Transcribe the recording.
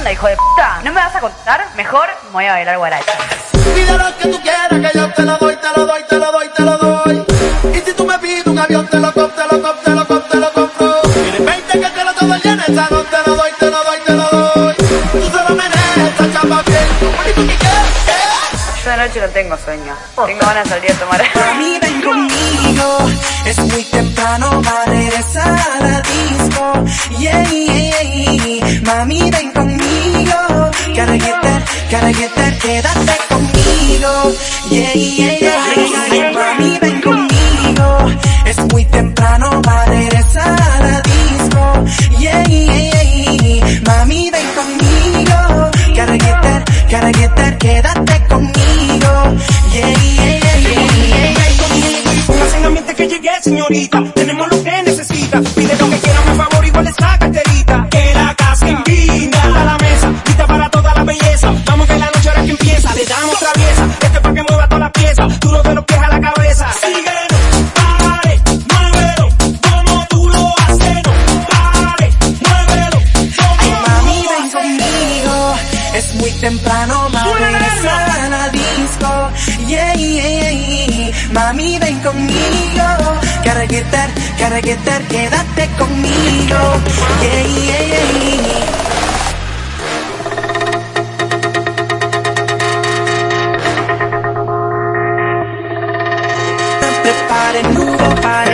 onda, hijo de puta? ¿No me vas a contar? Mejor me voy a bailar guaracha. Pide lo que tú quieras, que yo te lo doy, te lo doy, te lo doy, te lo doy. Y si tú me pides un avión, te lo compro, te lo compro, te lo compro, te lo compro. Quieres 20 que te lo todo lleno, el salón, te lo doy, te lo doy, te lo doy. Tú se lo meneas, esta chapa bien. ¿Y tú qué quieres? Yo de noche no tengo sueño. Tengo ganas de salir a tomar. Mami, ven conmigo. Es muy temprano para regresar a disco. Yeah, yeah, yeah. Mami, ven conmigo. Gotta get that, gotta get that, quédate conmigo. Yeah, yeah, yeah. Mami, ven conmigo. Es muy temprano para regresar a la disco. Yeah, yeah, yeah. Mami, ven conmigo. Gotta get that, gotta get that, quédate conmigo. Yeah, yeah, yeah, yeah, yeah. Póngase en ambiente que llegué, señorita. Tenemos lo que necesita. Pide lo que quiera, por favor, temprano me regresa a la disco. Yeah, yeah, yeah. Mami, ven conmigo. Carregueter, carregueter, quédate conmigo. Yeah, yeah, yeah. Para